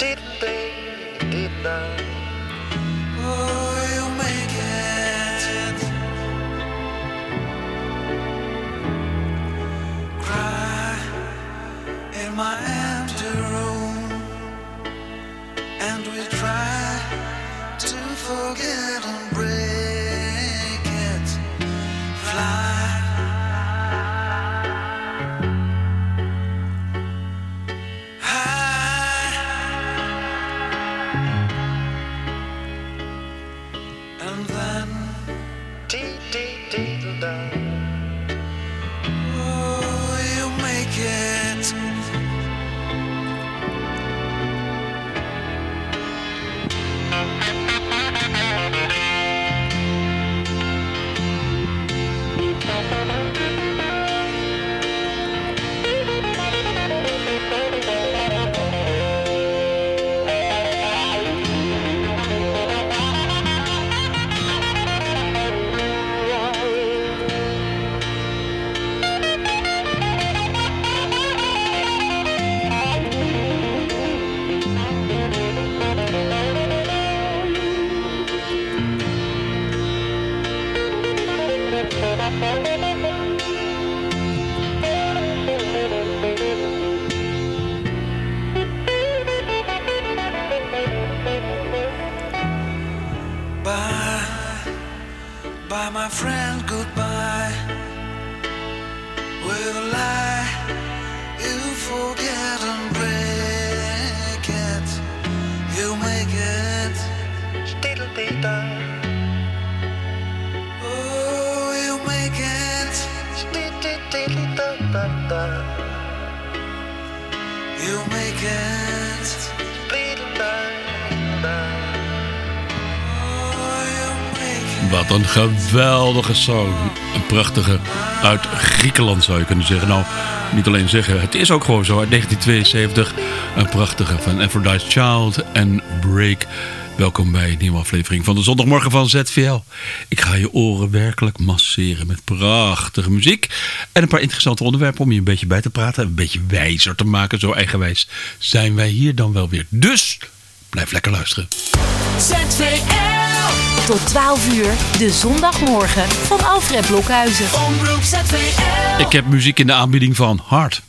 Still day, did not. Oh, you make it. Cry in my empty room, and we try to forget geweldige song. Een prachtige uit Griekenland zou je kunnen zeggen. Nou, niet alleen zeggen, het is ook gewoon zo. Uit 1972 een prachtige van Aphrodite's Child en Break. Welkom bij een nieuwe aflevering van de zondagmorgen van ZVL. Ik ga je oren werkelijk masseren met prachtige muziek. En een paar interessante onderwerpen om je een beetje bij te praten. Een beetje wijzer te maken. Zo eigenwijs zijn wij hier dan wel weer. Dus blijf lekker luisteren. ZVL. Tot 12 uur, de zondagmorgen van Alfred Blokhuizen. Ik heb muziek in de aanbieding van Hart.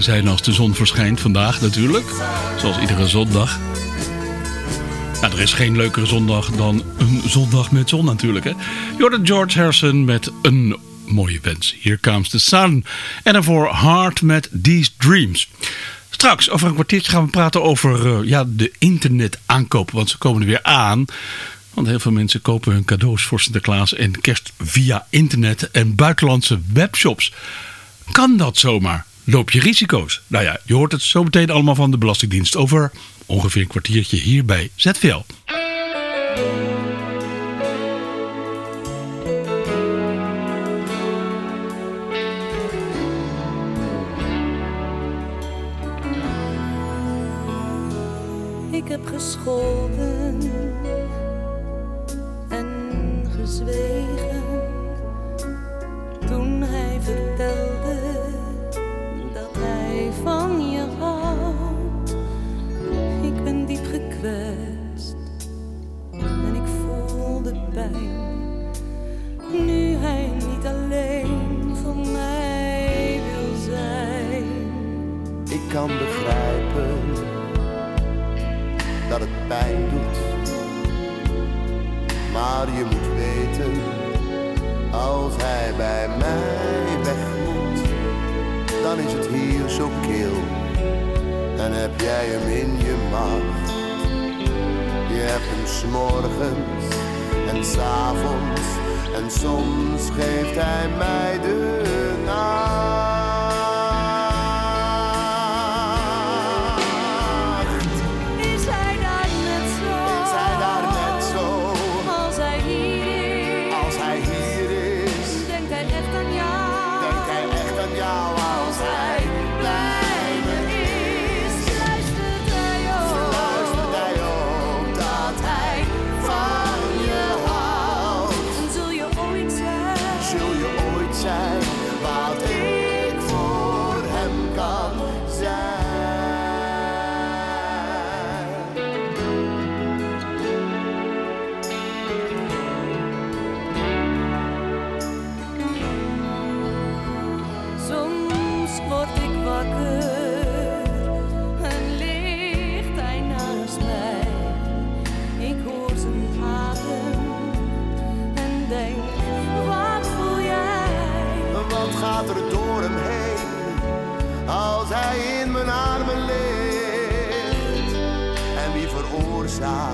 blij zijn als de zon verschijnt vandaag natuurlijk. Zoals iedere zondag. Nou, er is geen leukere zondag dan een zondag met zon natuurlijk. Jordan George Harrison met een mooie wens. Here comes the sun. En daarvoor Hard met These Dreams. Straks, over een kwartiertje, gaan we praten over eh, ja, de internet aankopen. Want ze komen er weer aan. Want heel veel mensen kopen hun cadeaus voor Sinterklaas en kerst via internet en buitenlandse webshops. Kan dat zomaar? loop je risico's? Nou ja, je hoort het zo meteen allemaal van de Belastingdienst over ongeveer een kwartiertje hier bij ZVL. Nu hij niet alleen van mij wil zijn. Ik kan begrijpen dat het pijn doet. Maar je moet weten, als hij bij mij weg moet, dan is het hier zo kil. En heb jij hem in je macht. Je hebt hem s'morgens en s'avonds. En soms geeft hij mij de naam. 나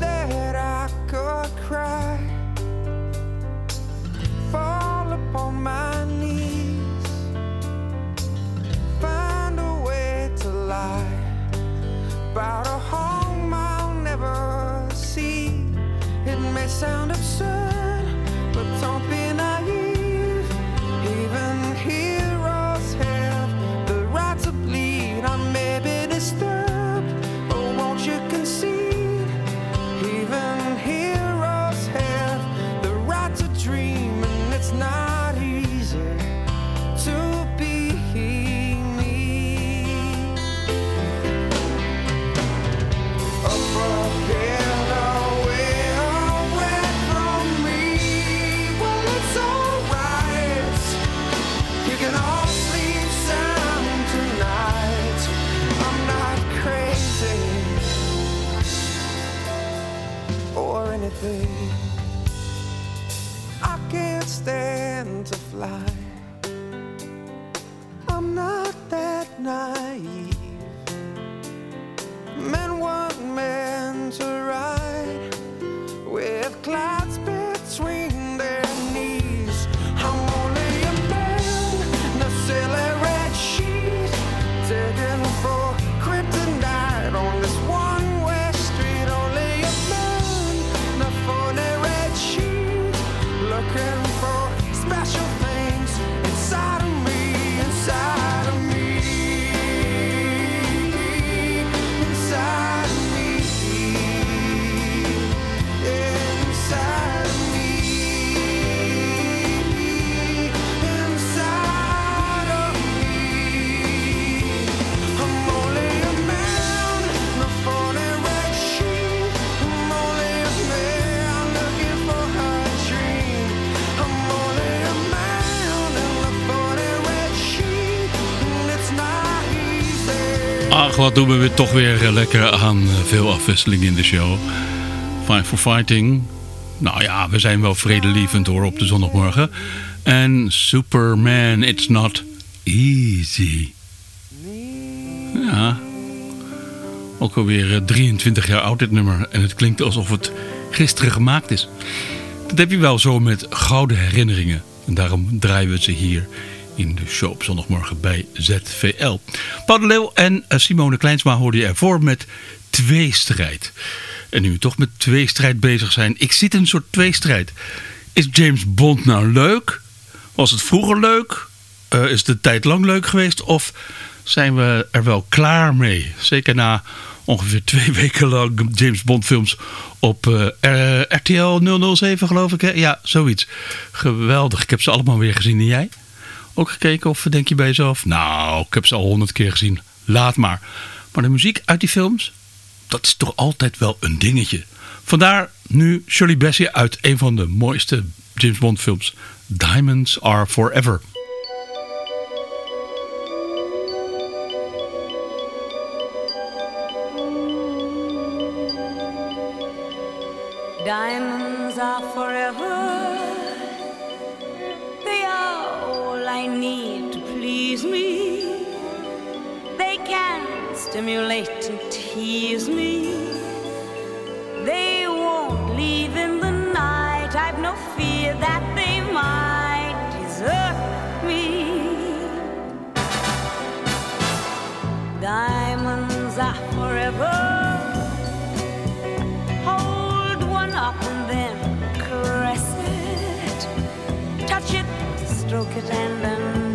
that I could cry. Fall upon my knees. Find a way to lie about a home I'll never see. It may sound face wat doen we toch weer eh, lekker aan eh, veel afwisseling in de show. Five for Fighting. Nou ja, we zijn wel vredelievend hoor op de zondagmorgen. En Superman, It's Not Easy. Ja. Ook alweer eh, 23 jaar oud dit nummer. En het klinkt alsof het gisteren gemaakt is. Dat heb je wel zo met gouden herinneringen. En daarom draaien we ze hier in de show op zondagmorgen bij ZVL. Paul de Leeuw en eh, Simone Kleinsma hoorden je ervoor met tweestrijd. En nu we toch met tweestrijd bezig zijn. Ik zit in een soort tweestrijd. Is James Bond nou leuk? Was het vroeger leuk? Eh, is de tijd lang leuk geweest? Of zijn we er wel klaar mee? Zeker na ongeveer twee weken lang James Bond films op eh, RTL 007 geloof ik. Hè? Ja, zoiets. Geweldig. Ik heb ze allemaal weer gezien. En jij? Ook gekeken? Of denk je bij jezelf... Nou, ik heb ze al honderd keer gezien. Laat maar. Maar de muziek uit die films... Dat is toch altijd wel een dingetje. Vandaar nu Shirley Bassey uit een van de mooiste James Bond films. Diamonds Are Forever. Diamonds stimulate and tease me. They won't leave in the night. I've no fear that they might desert me. Diamonds are forever. Hold one up and then caress it. Touch it, stroke it, and undress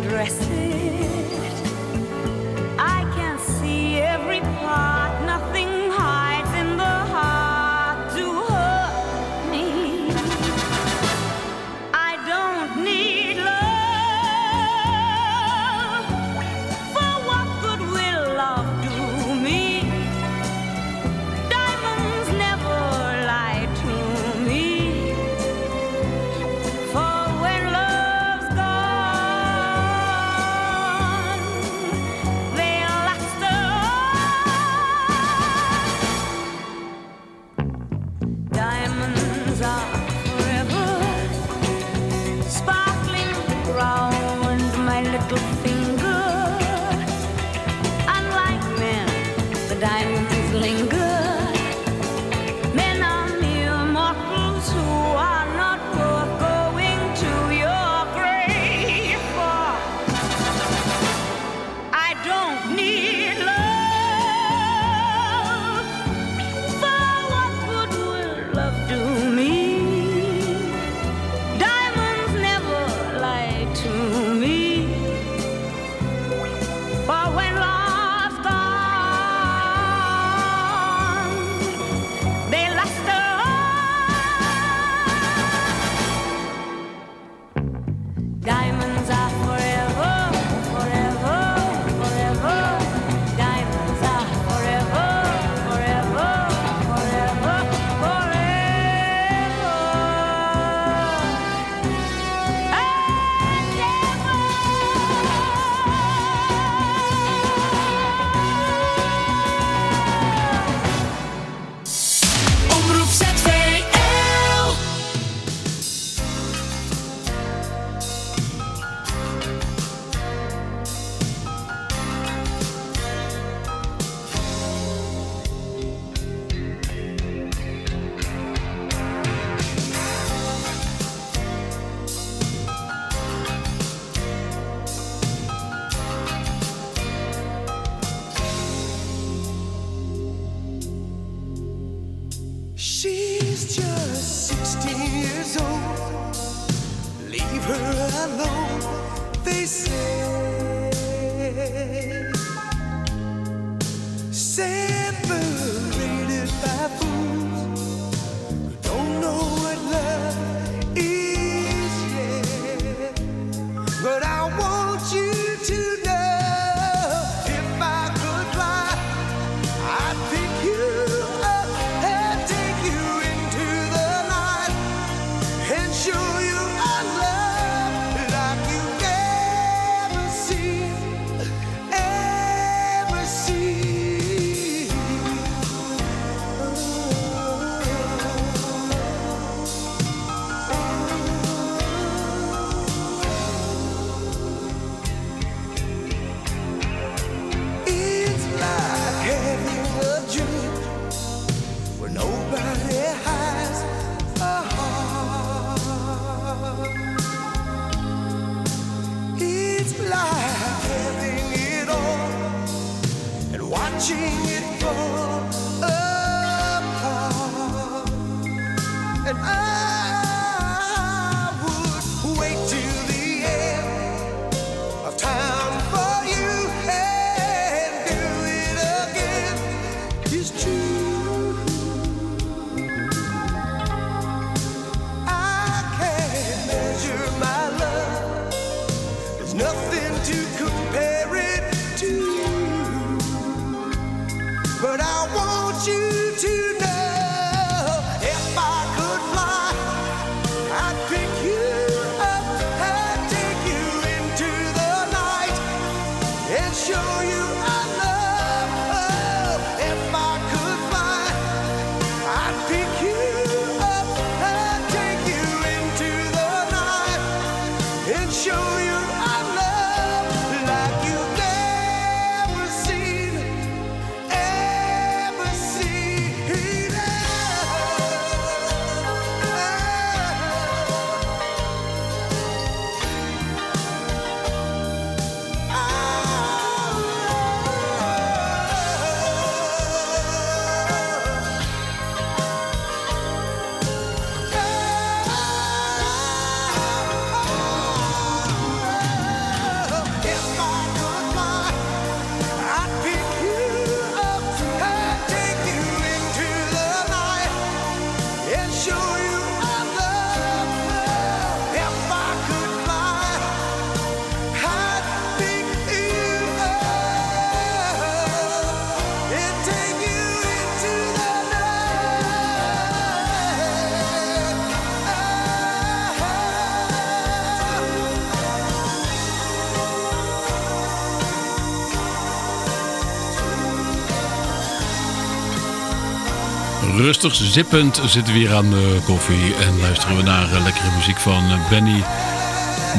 Rustig zippend zitten we hier aan de koffie en luisteren we naar eh, lekkere muziek van eh, Benny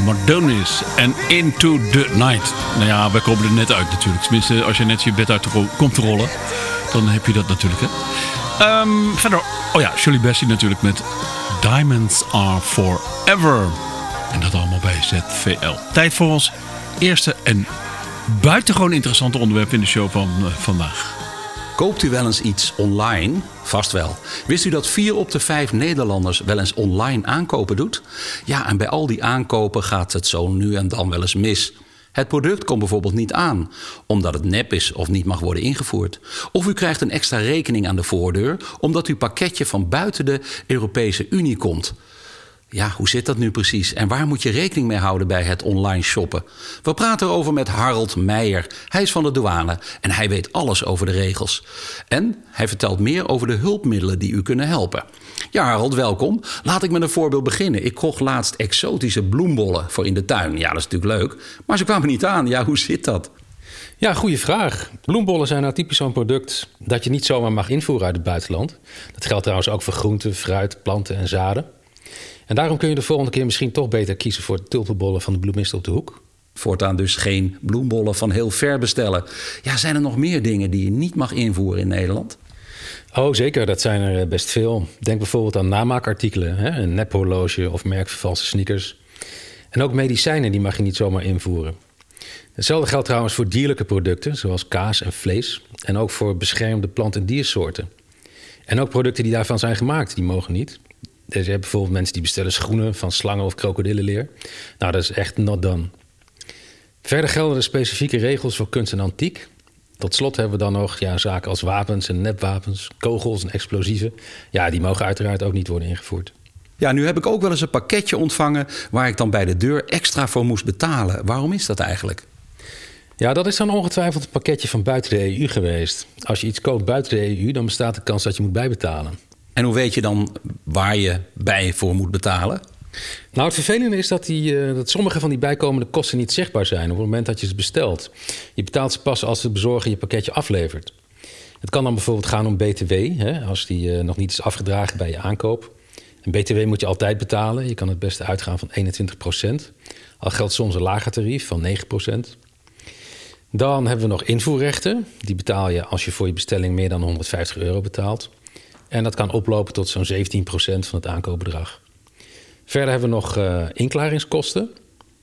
Mardonis en Into the Night. Nou ja, wij komen er net uit natuurlijk. Tenminste, als je net je bed uit komt te rollen, dan heb je dat natuurlijk. Hè. Ehm, verder, oh ja, Shirley Bassey natuurlijk met Diamonds Are Forever. En dat allemaal bij ZVL. Tijd voor ons eerste en buitengewoon interessante onderwerp in de show van eh, vandaag. Koopt u wel eens iets online? Vast wel. Wist u dat 4 op de 5 Nederlanders wel eens online aankopen doet? Ja, en bij al die aankopen gaat het zo nu en dan wel eens mis. Het product komt bijvoorbeeld niet aan, omdat het nep is of niet mag worden ingevoerd. Of u krijgt een extra rekening aan de voordeur, omdat uw pakketje van buiten de Europese Unie komt. Ja, hoe zit dat nu precies? En waar moet je rekening mee houden bij het online shoppen? We praten erover met Harold Meijer. Hij is van de douane en hij weet alles over de regels. En hij vertelt meer over de hulpmiddelen die u kunnen helpen. Ja, Harold, welkom. Laat ik met een voorbeeld beginnen. Ik kocht laatst exotische bloembollen voor in de tuin. Ja, dat is natuurlijk leuk. Maar ze kwamen niet aan. Ja, hoe zit dat? Ja, goede vraag. Bloembollen zijn nou typisch zo'n product dat je niet zomaar mag invoeren uit het buitenland. Dat geldt trouwens ook voor groenten, fruit, planten en zaden. En daarom kun je de volgende keer misschien toch beter kiezen voor tulpenbollen van de bloemist op de hoek. Voortaan dus geen bloembollen van heel ver bestellen. Ja, zijn er nog meer dingen die je niet mag invoeren in Nederland? Oh, zeker. Dat zijn er best veel. Denk bijvoorbeeld aan namaakartikelen. Hè? Een nephorloge of merkvervalse sneakers. En ook medicijnen, die mag je niet zomaar invoeren. Hetzelfde geldt trouwens voor dierlijke producten, zoals kaas en vlees. En ook voor beschermde plant- en diersoorten. En ook producten die daarvan zijn gemaakt, die mogen niet. Dus je hebt bijvoorbeeld mensen die bestellen schoenen van slangen of krokodillenleer. Nou, dat is echt not done. Verder gelden er specifieke regels voor kunst en antiek. Tot slot hebben we dan nog ja, zaken als wapens en nepwapens, kogels en explosieven. Ja, die mogen uiteraard ook niet worden ingevoerd. Ja, nu heb ik ook wel eens een pakketje ontvangen waar ik dan bij de deur extra voor moest betalen. Waarom is dat eigenlijk? Ja, dat is dan ongetwijfeld een pakketje van buiten de EU geweest. Als je iets koopt buiten de EU, dan bestaat de kans dat je moet bijbetalen. En hoe weet je dan waar je bij voor moet betalen? Nou, het vervelende is dat, die, uh, dat sommige van die bijkomende kosten niet zichtbaar zijn op het moment dat je ze bestelt. Je betaalt ze pas als de bezorger je pakketje aflevert. Het kan dan bijvoorbeeld gaan om BTW, hè, als die uh, nog niet is afgedragen bij je aankoop. BTW moet je altijd betalen. Je kan het beste uitgaan van 21% Al geldt soms een lager tarief van 9% Dan hebben we nog invoerrechten. Die betaal je als je voor je bestelling meer dan 150 euro betaalt. En dat kan oplopen tot zo'n 17% van het aankoopbedrag. Verder hebben we nog uh, inklaringskosten.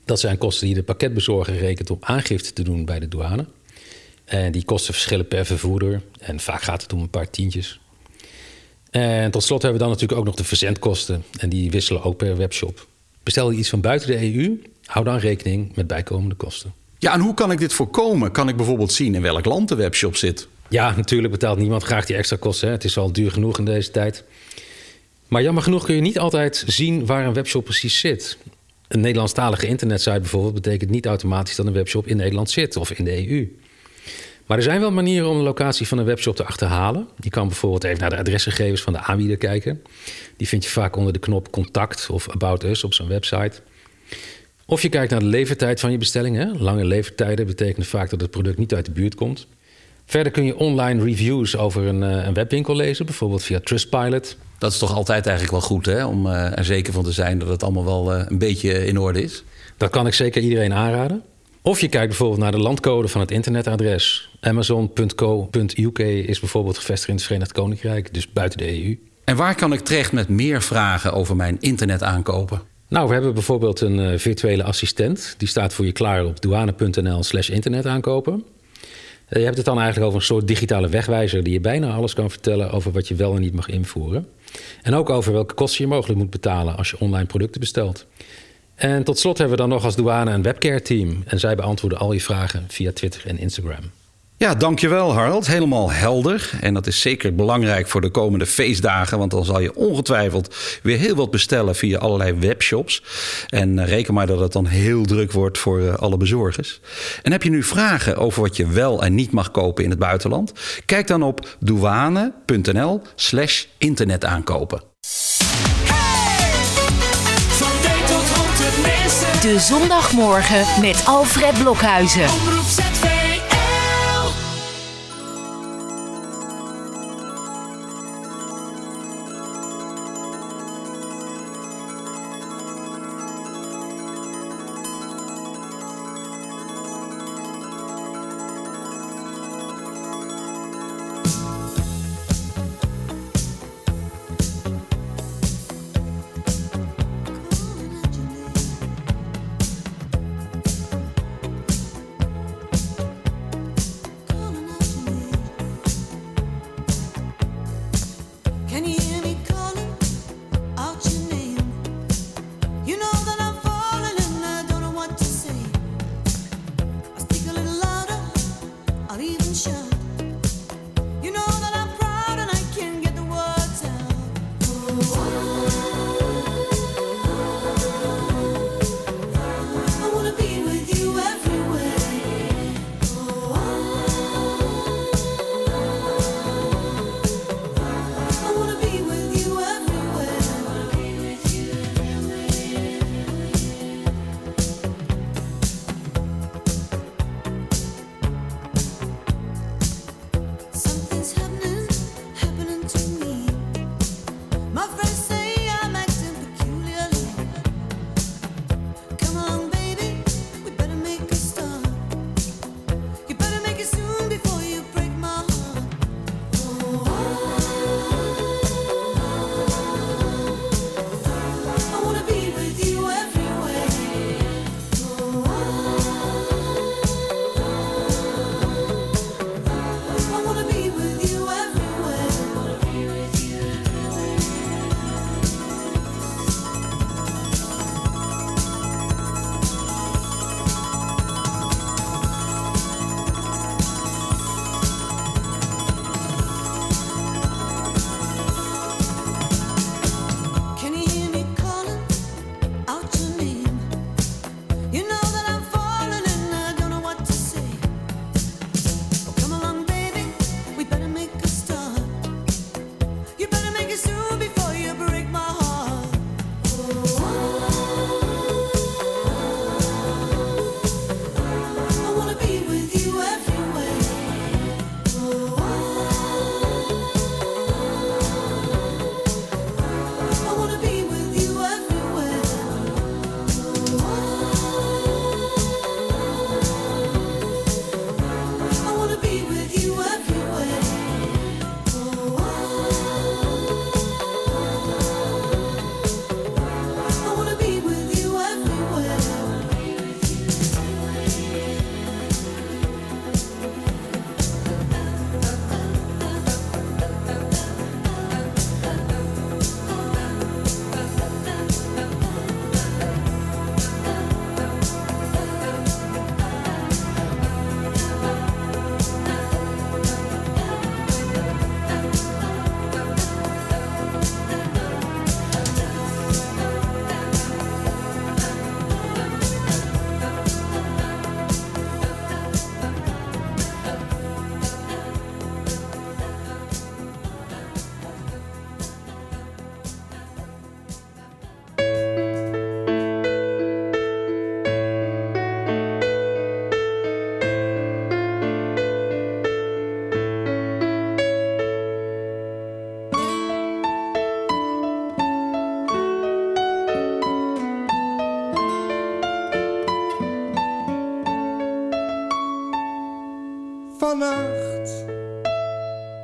Dat zijn kosten die de pakketbezorger rekent om aangifte te doen bij de douane. En die kosten verschillen per vervoerder. En vaak gaat het om een paar tientjes. En tot slot hebben we dan natuurlijk ook nog de verzendkosten. En die wisselen ook per webshop. Bestel je iets van buiten de EU, hou dan rekening met bijkomende kosten. Ja, en hoe kan ik dit voorkomen? Kan ik bijvoorbeeld zien in welk land de webshop zit? Ja, natuurlijk betaalt niemand graag die extra kosten. Hè. Het is al duur genoeg in deze tijd. Maar jammer genoeg kun je niet altijd zien waar een webshop precies zit. Een Nederlandstalige internetsite bijvoorbeeld betekent niet automatisch dat een webshop in Nederland zit of in de EU. Maar er zijn wel manieren om de locatie van een webshop te achterhalen. Je kan bijvoorbeeld even naar de adresgegevens van de aanbieder kijken. Die vind je vaak onder de knop contact of about us op zo'n website. Of je kijkt naar de levertijd van je bestelling. Lange levertijden betekenen vaak dat het product niet uit de buurt komt. Verder kun je online reviews over een, een webwinkel lezen, bijvoorbeeld via Trustpilot. Dat is toch altijd eigenlijk wel goed, hè? Om uh, er zeker van te zijn dat het allemaal wel uh, een beetje in orde is. Dat kan ik zeker iedereen aanraden. Of je kijkt bijvoorbeeld naar de landcode van het internetadres. Amazon.co.uk is bijvoorbeeld gevestigd in het Verenigd Koninkrijk, dus buiten de EU. En waar kan ik terecht met meer vragen over mijn internetaankopen? Nou, we hebben bijvoorbeeld een virtuele assistent. Die staat voor je klaar op douane.nl/slash internetaankopen. Je hebt het dan eigenlijk over een soort digitale wegwijzer die je bijna alles kan vertellen over wat je wel en niet mag invoeren. En ook over welke kosten je mogelijk moet betalen als je online producten bestelt. En tot slot hebben we dan nog als douane een webcare team. En zij beantwoorden al je vragen via Twitter en Instagram. Ja, dankjewel Harold. Helemaal helder. En dat is zeker belangrijk voor de komende feestdagen. Want dan zal je ongetwijfeld weer heel wat bestellen via allerlei webshops. En reken maar dat het dan heel druk wordt voor alle bezorgers. En heb je nu vragen over wat je wel en niet mag kopen in het buitenland? Kijk dan op douane.nl slash internetaankopen. De zondagmorgen met Alfred Blokhuizen.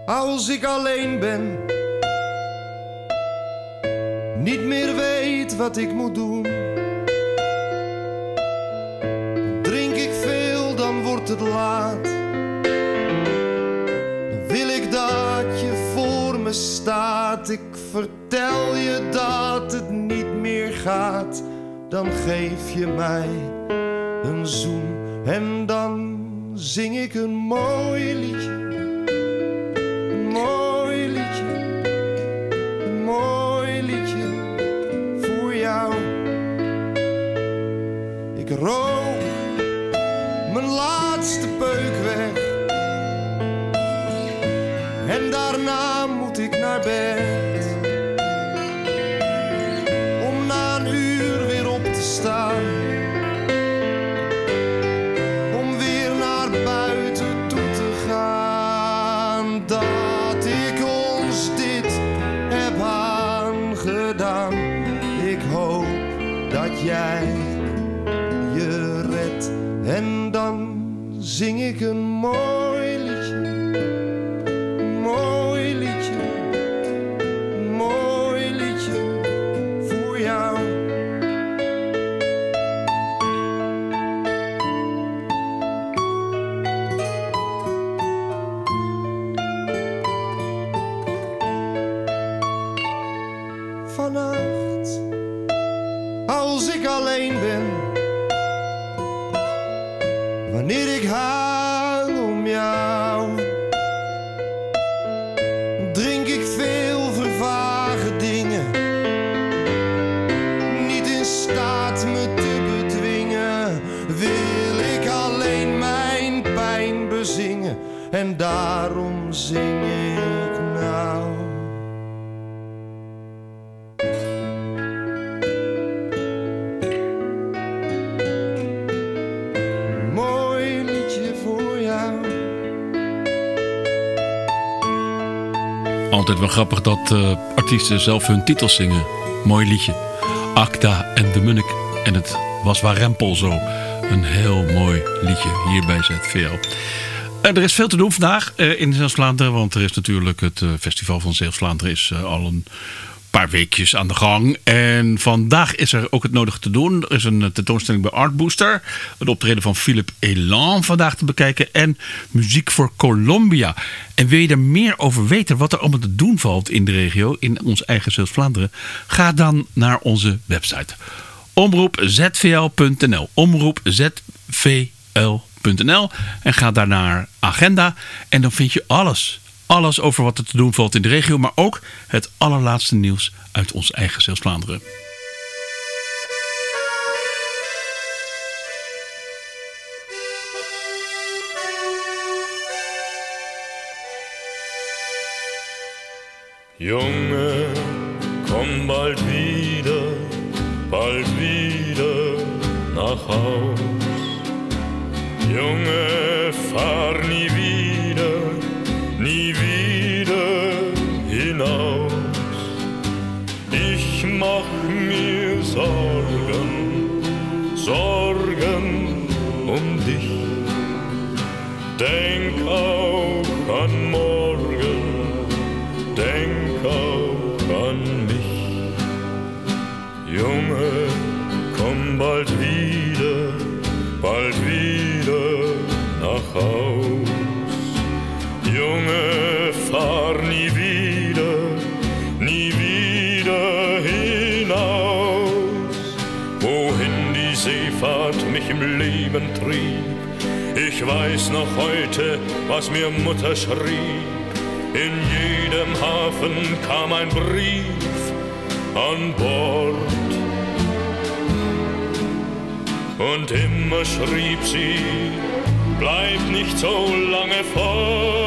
Als ik alleen ben, niet meer weet wat ik moet doen. Drink ik veel, dan wordt het laat. Wil ik dat je voor me staat. Ik vertel je dat het niet meer gaat. Dan geef je mij een zoen en dan zing ik een mooi liedje. Een mooi liedje. Een mooi liedje voor jou. Ik rook Altijd wel grappig dat eh, artiesten zelf hun titels zingen. Mooi liedje. Acta en de Munnik. En het was Warempel zo. Een heel mooi liedje hier bij ZVL. Eh, er is veel te doen vandaag eh, in Zeeuws-Vlaanderen. Want er is natuurlijk het festival van Zeeuws-Vlaanderen is al een paar weekjes aan de gang. En vandaag is er ook het nodige te doen. Er is een tentoonstelling bij Art Booster. Het optreden van Philip Elan vandaag te bekijken. En muziek voor Colombia. En wil je er meer over weten wat er allemaal te doen valt in de regio. In ons eigen Zeeuws-Vlaanderen. Ga dan naar onze website. Omroepzvl.nl Omroepzvl.nl En ga daar naar agenda. En dan vind je alles. Alles over wat er te doen valt in de regio. Maar ook het allerlaatste nieuws uit ons eigen Zeeuws-Vlaanderen. Junge, komm bald wieder, bald wieder nach Haus. Junge, fahr im Leben trieb, ich weiß noch heute, was mir Mutter schrieb. In jedem Hafen kam ein Brief an Bord. Und immer schrieb sie, bleib nicht so lange fort.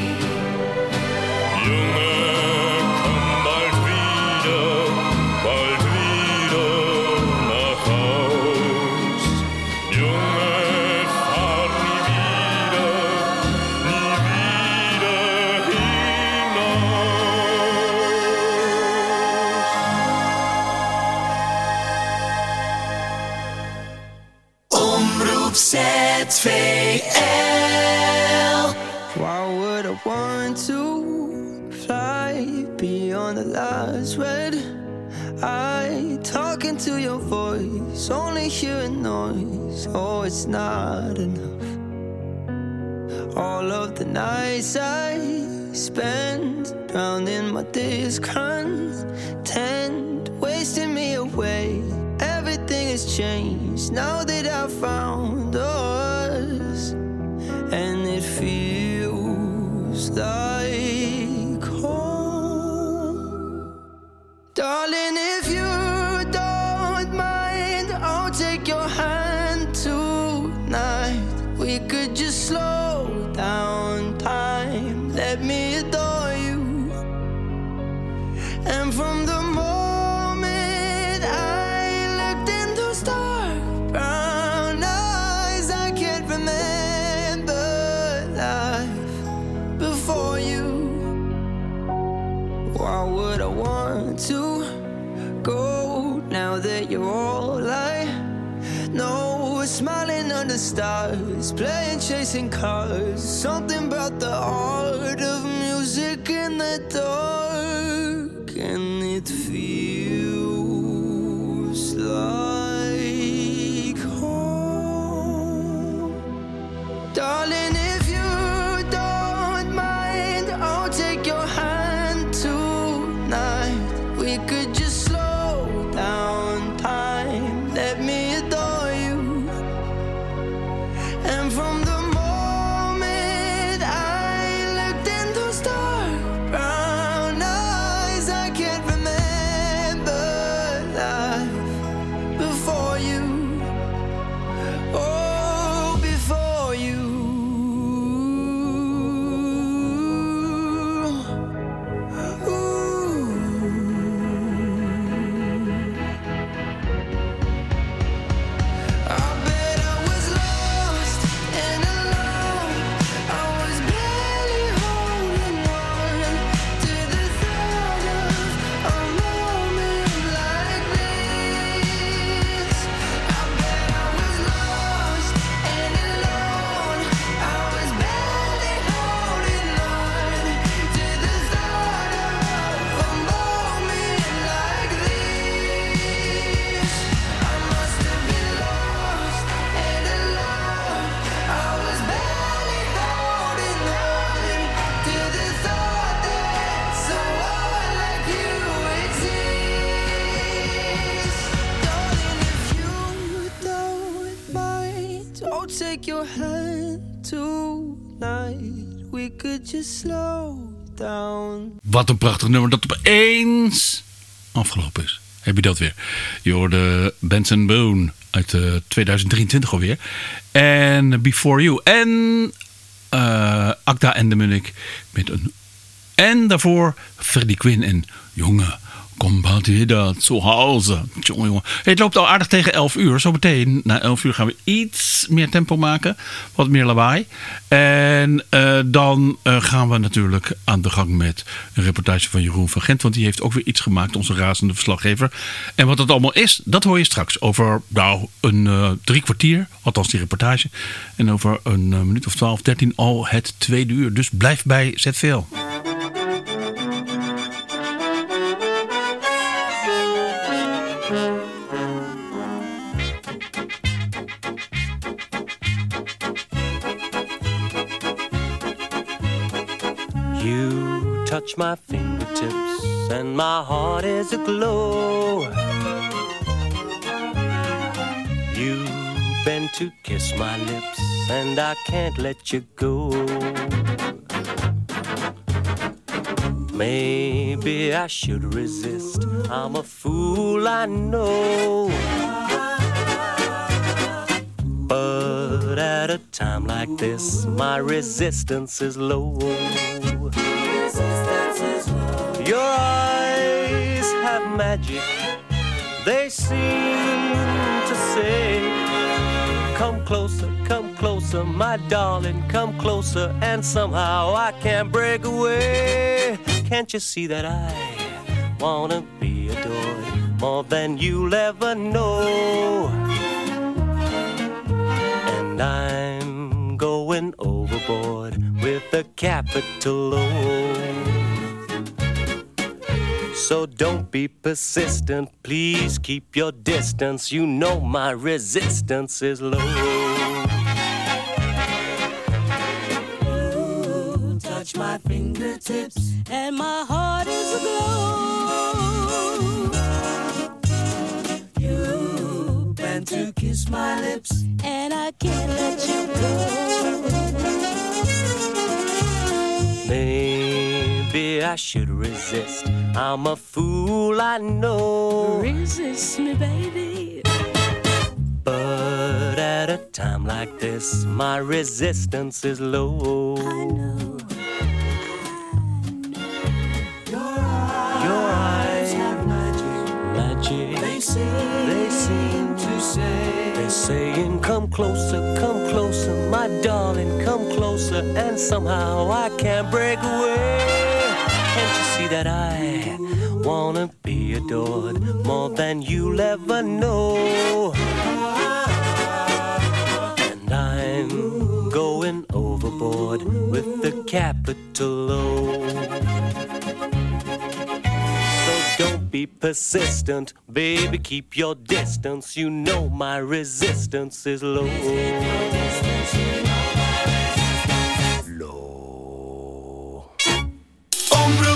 It's not enough. All of the nights I spend drowning my discontent, stars, playing chasing cars. Something about the Wat een prachtig nummer dat opeens afgelopen is. Heb je dat weer? Je hoorde Benson Boone uit eh, 2023 alweer. En Before You. En eh Acta en de Munich met een... En daarvoor Freddie Quinn en Jongen, dat zu Hause. Jongen, jongen. Het loopt al aardig tegen 11 uur. Zometeen na 11 uur gaan we iets meer tempo maken. Wat meer lawaai. En eh, dan eh, gaan we natuurlijk aan de gang met een reportage van Jeroen van Gent. Want die heeft ook weer iets gemaakt, onze razende verslaggever. En wat dat allemaal is, dat hoor je straks. Over nou, een eh, drie kwartier, althans die reportage. En over een minuut of 12, 13 al het tweede uur. Dus blijf bij ZVL. Touch my fingertips and my heart is aglow. You bend to kiss my lips and I can't let you go. Maybe I should resist. I'm a fool, I know. But at a time like this, my resistance is low. Magic, they seem to say, Come closer, come closer, my darling, come closer, and somehow I can't break away. Can't you see that I wanna be adored more than you'll ever know? And I'm going overboard with a capital O. So don't be persistent, please keep your distance. You know my resistance is low. touch my fingertips and my heart is aglow. You bend to kiss my lips and I can't let you go. Maybe I should resist. I'm a fool, I know. Resist me, baby. But at a time like this, my resistance is low. I know. Your eyes have magic, magic. They seem, they seem to say, they're saying, Come closer, come closer, my darling, come closer. And somehow I can't break that I wanna be adored more than you'll ever know? And I'm going overboard with the capital O. So don't be persistent, baby, keep your distance. You know my resistance is low.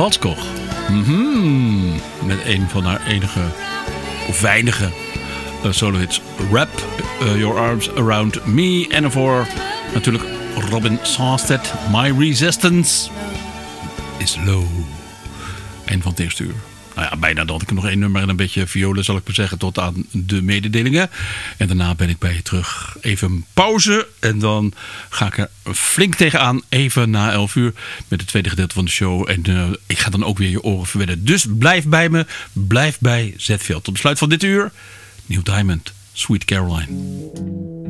Valskog. Mhm. Met een van haar enige, of weinige uh, solo-hits. Wrap uh, Your Arms Around Me. En ervoor natuurlijk Robin Sanstedt. My Resistance is Low. Eén van het eerste uur. Bijna dat. Ik nog één nummer en een beetje violen, zal ik maar zeggen, tot aan de mededelingen. En daarna ben ik bij je terug. Even pauze. En dan ga ik er flink tegenaan, even na 11 uur, met het tweede gedeelte van de show. En eh, ik ga dan ook weer je oren verwennen. Dus blijf bij me. Blijf bij Zetveld. Tot besluit van dit uur. Nieuw Diamond, Sweet Caroline.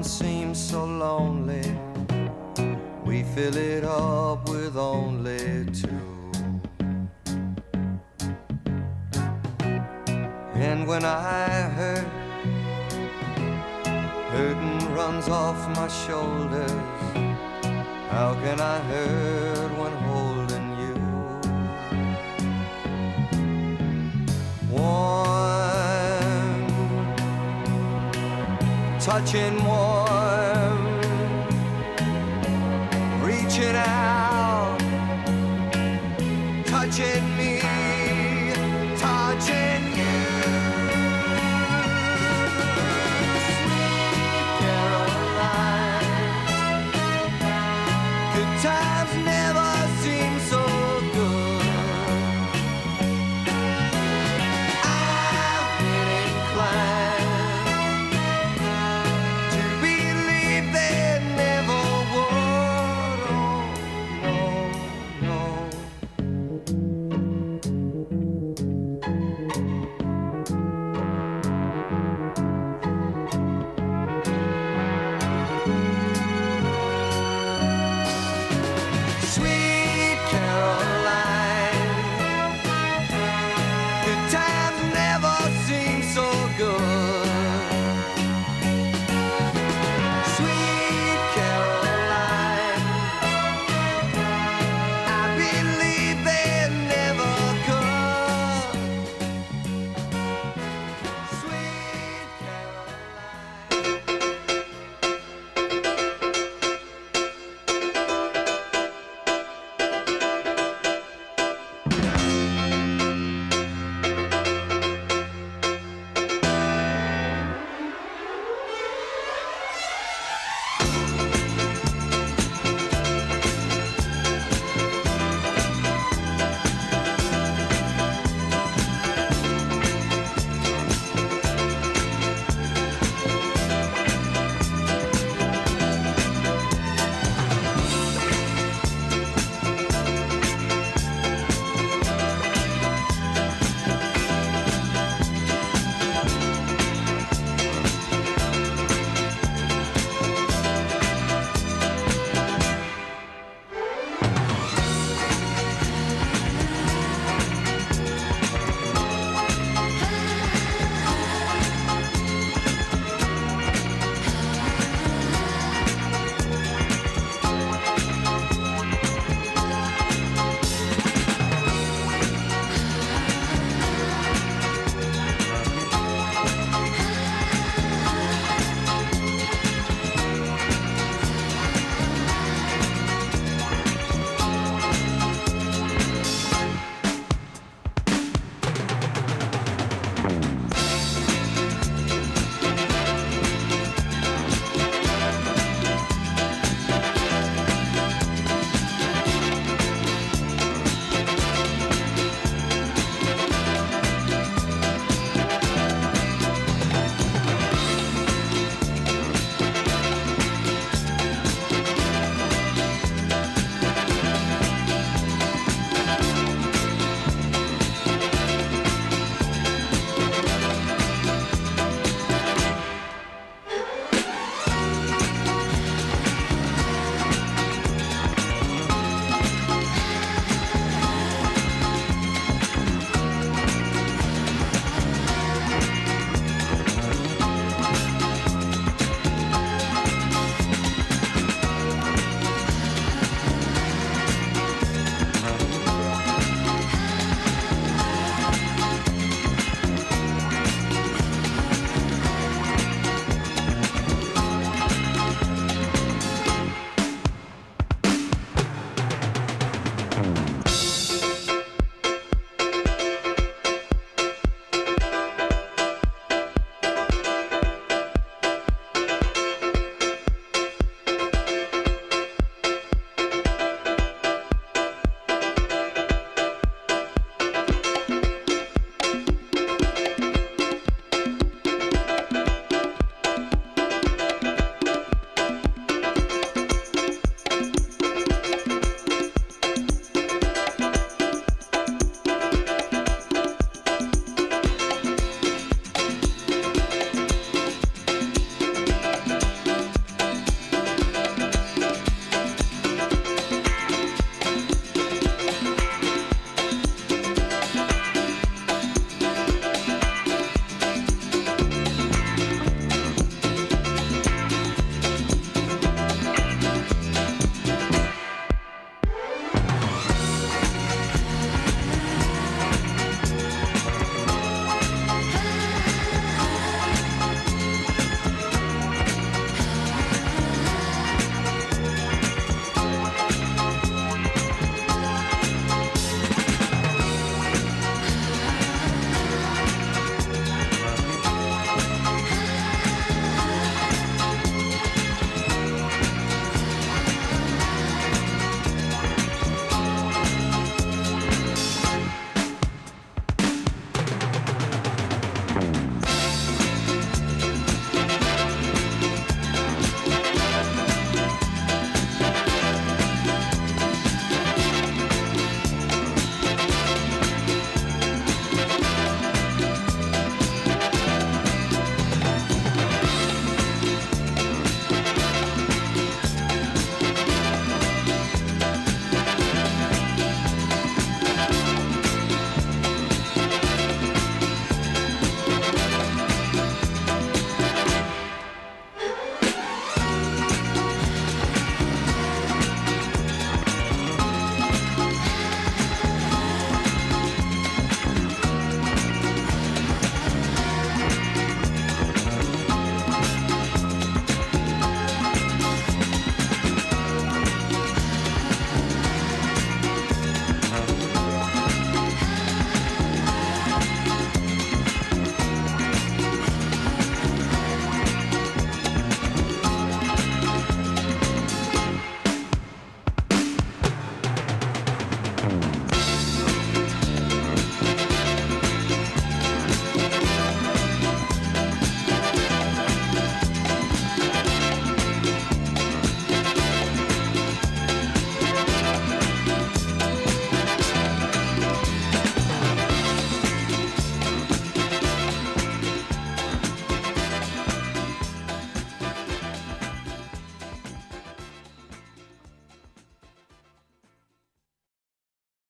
Don't seem so lonely. We fill it up with only two. And when I hurt, hurting runs off my shoulders. How can I hurt touching warm, reaching out.